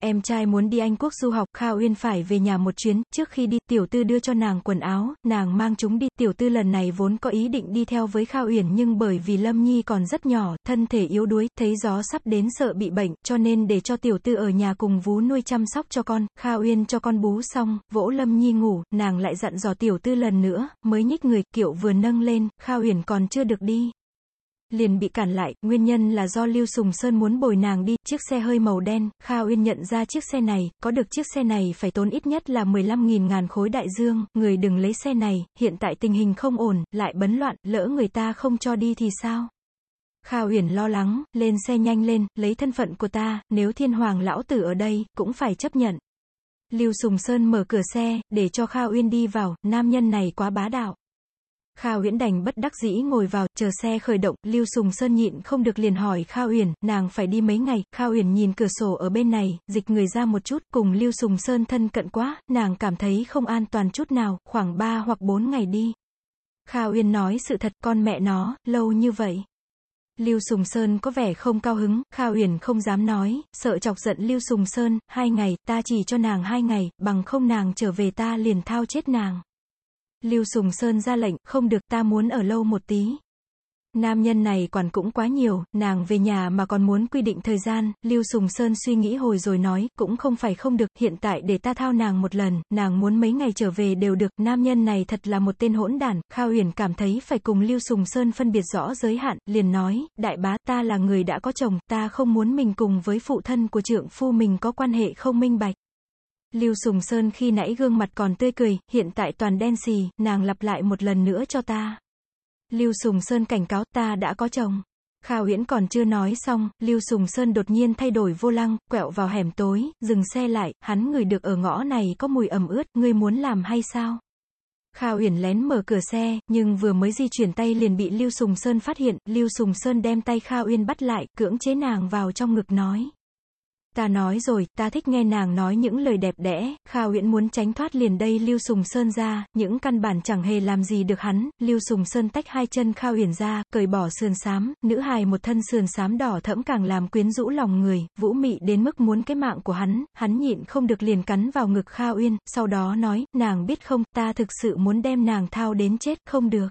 Em trai muốn đi Anh Quốc du học, Kha Uyên phải về nhà một chuyến, trước khi đi, tiểu tư đưa cho nàng quần áo, nàng mang chúng đi, tiểu tư lần này vốn có ý định đi theo với Kha Uyển nhưng bởi vì Lâm Nhi còn rất nhỏ, thân thể yếu đuối, thấy gió sắp đến sợ bị bệnh, cho nên để cho tiểu tư ở nhà cùng vú nuôi chăm sóc cho con, Kha Uyên cho con bú xong, vỗ Lâm Nhi ngủ, nàng lại dặn dò tiểu tư lần nữa, mới nhích người, kiệu vừa nâng lên, Kha Uyển còn chưa được đi, liền bị cản lại, nguyên nhân là do Lưu Sùng Sơn muốn bồi nàng đi, chiếc xe hơi màu đen, Kha Uyên nhận ra chiếc xe này, có được chiếc xe này phải tốn ít nhất là 15.000 ngàn khối đại dương, người đừng lấy xe này, hiện tại tình hình không ổn, lại bấn loạn, lỡ người ta không cho đi thì sao? Kha Uyển lo lắng, lên xe nhanh lên, lấy thân phận của ta, nếu thiên hoàng lão tử ở đây, cũng phải chấp nhận. Lưu Sùng Sơn mở cửa xe, để cho Kha Uyên đi vào, nam nhân này quá bá đạo. Kha Uyển đành bất đắc dĩ ngồi vào, chờ xe khởi động, Lưu Sùng Sơn nhịn không được liền hỏi Kha Uyển, nàng phải đi mấy ngày, Kha Uyển nhìn cửa sổ ở bên này, dịch người ra một chút, cùng Lưu Sùng Sơn thân cận quá, nàng cảm thấy không an toàn chút nào, khoảng 3 hoặc 4 ngày đi. Kha Uyên nói sự thật, con mẹ nó, lâu như vậy. Lưu Sùng Sơn có vẻ không cao hứng, Kha Uyển không dám nói, sợ chọc giận Lưu Sùng Sơn, hai ngày, ta chỉ cho nàng hai ngày, bằng không nàng trở về ta liền thao chết nàng. Lưu Sùng Sơn ra lệnh, không được ta muốn ở lâu một tí. Nam nhân này quản cũng quá nhiều, nàng về nhà mà còn muốn quy định thời gian, Lưu Sùng Sơn suy nghĩ hồi rồi nói, cũng không phải không được, hiện tại để ta thao nàng một lần, nàng muốn mấy ngày trở về đều được, nam nhân này thật là một tên hỗn đản, Khao Huyền cảm thấy phải cùng Lưu Sùng Sơn phân biệt rõ giới hạn, liền nói, đại bá ta là người đã có chồng, ta không muốn mình cùng với phụ thân của trượng phu mình có quan hệ không minh bạch. Lưu Sùng Sơn khi nãy gương mặt còn tươi cười, hiện tại toàn đen xì, nàng lặp lại một lần nữa cho ta. Lưu Sùng Sơn cảnh cáo ta đã có chồng. Khao Huyễn còn chưa nói xong, Lưu Sùng Sơn đột nhiên thay đổi vô lăng, quẹo vào hẻm tối, dừng xe lại, hắn người được ở ngõ này có mùi ẩm ướt, ngươi muốn làm hay sao? Khao Uyển lén mở cửa xe, nhưng vừa mới di chuyển tay liền bị Lưu Sùng Sơn phát hiện, Lưu Sùng Sơn đem tay Khao Uyên bắt lại, cưỡng chế nàng vào trong ngực nói. Ta nói rồi, ta thích nghe nàng nói những lời đẹp đẽ, Kha Uyển muốn tránh thoát liền đây Lưu Sùng Sơn ra, những căn bản chẳng hề làm gì được hắn, Lưu Sùng Sơn tách hai chân Kha Uyển ra, cởi bỏ sườn xám, nữ hài một thân sườn xám đỏ thẫm càng làm quyến rũ lòng người, vũ mị đến mức muốn cái mạng của hắn, hắn nhịn không được liền cắn vào ngực Kha Uyên, sau đó nói, nàng biết không, ta thực sự muốn đem nàng thao đến chết, không được.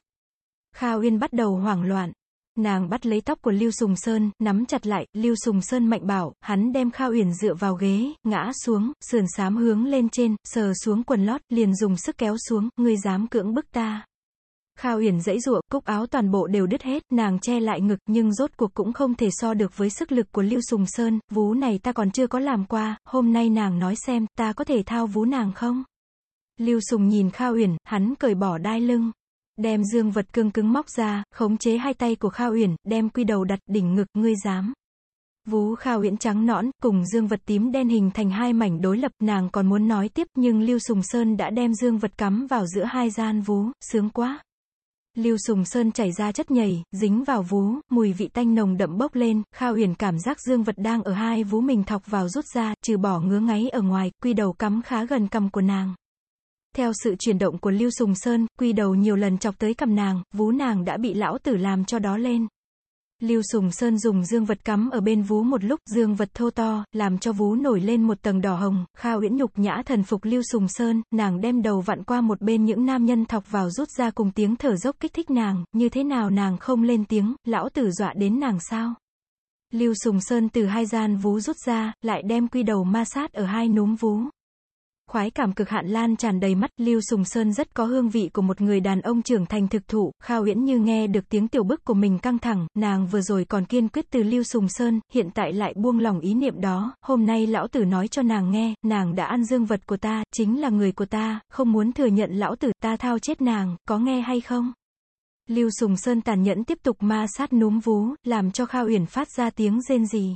Kha Uyên bắt đầu hoảng loạn, Nàng bắt lấy tóc của Lưu Sùng Sơn, nắm chặt lại, Lưu Sùng Sơn mạnh bảo, hắn đem Kha Uyển dựa vào ghế, ngã xuống, sườn sám hướng lên trên, sờ xuống quần lót, liền dùng sức kéo xuống, ngươi dám cưỡng bức ta. Kha Uyển dãy dụa, cúc áo toàn bộ đều đứt hết, nàng che lại ngực nhưng rốt cuộc cũng không thể so được với sức lực của Lưu Sùng Sơn, vú này ta còn chưa có làm qua, hôm nay nàng nói xem, ta có thể thao vú nàng không? Lưu Sùng nhìn Kha Uyển, hắn cởi bỏ đai lưng, đem dương vật cương cứng móc ra, khống chế hai tay của Kha Uyển, đem quy đầu đặt đỉnh ngực, ngươi dám. Vú Kha Uyển trắng nõn, cùng dương vật tím đen hình thành hai mảnh đối lập, nàng còn muốn nói tiếp nhưng Lưu Sùng Sơn đã đem dương vật cắm vào giữa hai gian vú, sướng quá. Lưu Sùng Sơn chảy ra chất nhầy, dính vào vú, mùi vị tanh nồng đậm bốc lên, Kha Uyển cảm giác dương vật đang ở hai vú mình thọc vào rút ra, trừ bỏ ngứa ngáy ở ngoài, quy đầu cắm khá gần cầm của nàng. Theo sự chuyển động của Lưu Sùng Sơn, quy đầu nhiều lần chọc tới cầm nàng, vú nàng đã bị lão tử làm cho đó lên. Lưu Sùng Sơn dùng dương vật cắm ở bên vú một lúc, dương vật thô to, làm cho vú nổi lên một tầng đỏ hồng, Kha Uyển nhục nhã thần phục Lưu Sùng Sơn, nàng đem đầu vặn qua một bên những nam nhân thọc vào rút ra cùng tiếng thở dốc kích thích nàng, như thế nào nàng không lên tiếng, lão tử dọa đến nàng sao? Lưu Sùng Sơn từ hai gian vú rút ra, lại đem quy đầu ma sát ở hai núm vú. Khoái cảm cực hạn lan tràn đầy mắt, Lưu Sùng Sơn rất có hương vị của một người đàn ông trưởng thành thực thụ, Khao Uyển như nghe được tiếng tiểu bức của mình căng thẳng, nàng vừa rồi còn kiên quyết từ Lưu Sùng Sơn, hiện tại lại buông lòng ý niệm đó, hôm nay lão tử nói cho nàng nghe, nàng đã ăn dương vật của ta, chính là người của ta, không muốn thừa nhận lão tử, ta thao chết nàng, có nghe hay không? Lưu Sùng Sơn tàn nhẫn tiếp tục ma sát núm vú, làm cho Khao Uyển phát ra tiếng rên rỉ.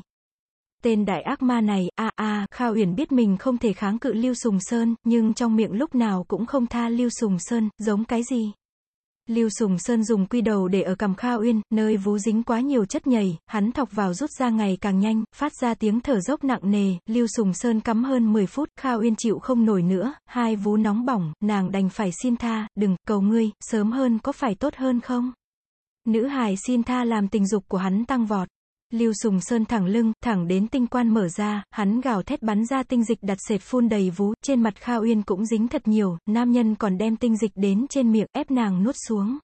Tên đại ác ma này, a à, a, à, Kha Uyển biết mình không thể kháng cự Lưu Sùng Sơn, nhưng trong miệng lúc nào cũng không tha Lưu Sùng Sơn, giống cái gì? Lưu Sùng Sơn dùng quy đầu để ở cầm Kha Uyên, nơi vú dính quá nhiều chất nhầy, hắn thọc vào rút ra ngày càng nhanh, phát ra tiếng thở dốc nặng nề, Lưu Sùng Sơn cắm hơn 10 phút, Kha Uyên chịu không nổi nữa, hai vú nóng bỏng, nàng đành phải xin tha, đừng, cầu ngươi, sớm hơn có phải tốt hơn không? Nữ hài xin tha làm tình dục của hắn tăng vọt. Lưu Sùng Sơn thẳng lưng, thẳng đến tinh quan mở ra, hắn gào thét bắn ra tinh dịch đặt sệt phun đầy vú, trên mặt Kha Uyên cũng dính thật nhiều, nam nhân còn đem tinh dịch đến trên miệng, ép nàng nuốt xuống.